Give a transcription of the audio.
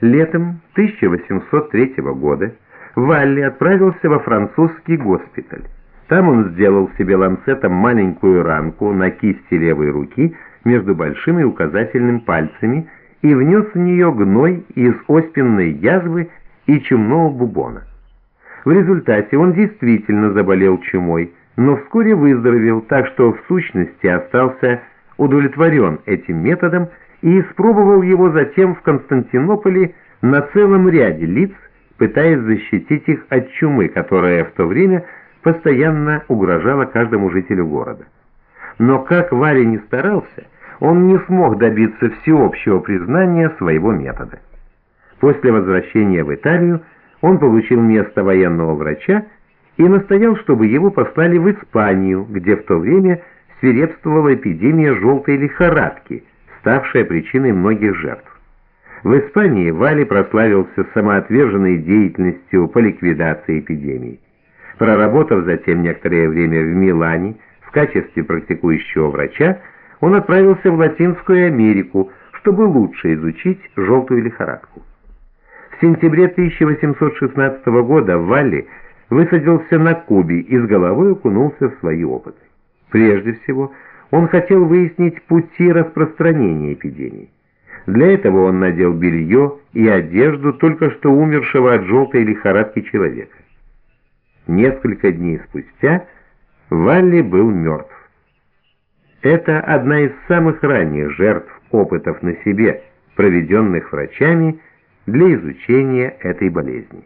Летом 1803 года Валли отправился во французский госпиталь. Там он сделал себе ланцетом маленькую ранку на кисти левой руки между большим и указательным пальцами и внес в нее гной из оспенной язвы и чумного бубона. В результате он действительно заболел чумой, но вскоре выздоровел, так что в сущности остался удовлетворен этим методом и испробовал его затем в Константинополе на целом ряде лиц, пытаясь защитить их от чумы, которая в то время постоянно угрожала каждому жителю города. Но как Варя не старался, он не смог добиться всеобщего признания своего метода. После возвращения в Италию он получил место военного врача и настоял, чтобы его послали в Испанию, где в то время свирепствовала эпидемия желтой лихорадки, ставшая причиной многих жертв. В Испании Вали прославился самоотверженной деятельностью по ликвидации эпидемии. Проработав затем некоторое время в Милане в качестве практикующего врача, он отправился в Латинскую Америку, чтобы лучше изучить желтую лихорадку. В сентябре 1816 года Валли высадился на Кубе и с головой окунулся в свои опыты. Прежде всего, он хотел выяснить пути распространения эпидемии. Для этого он надел белье и одежду только что умершего от желтой лихорадки человека. Несколько дней спустя Валли был мертв. Это одна из самых ранних жертв опытов на себе, проведенных врачами для изучения этой болезни.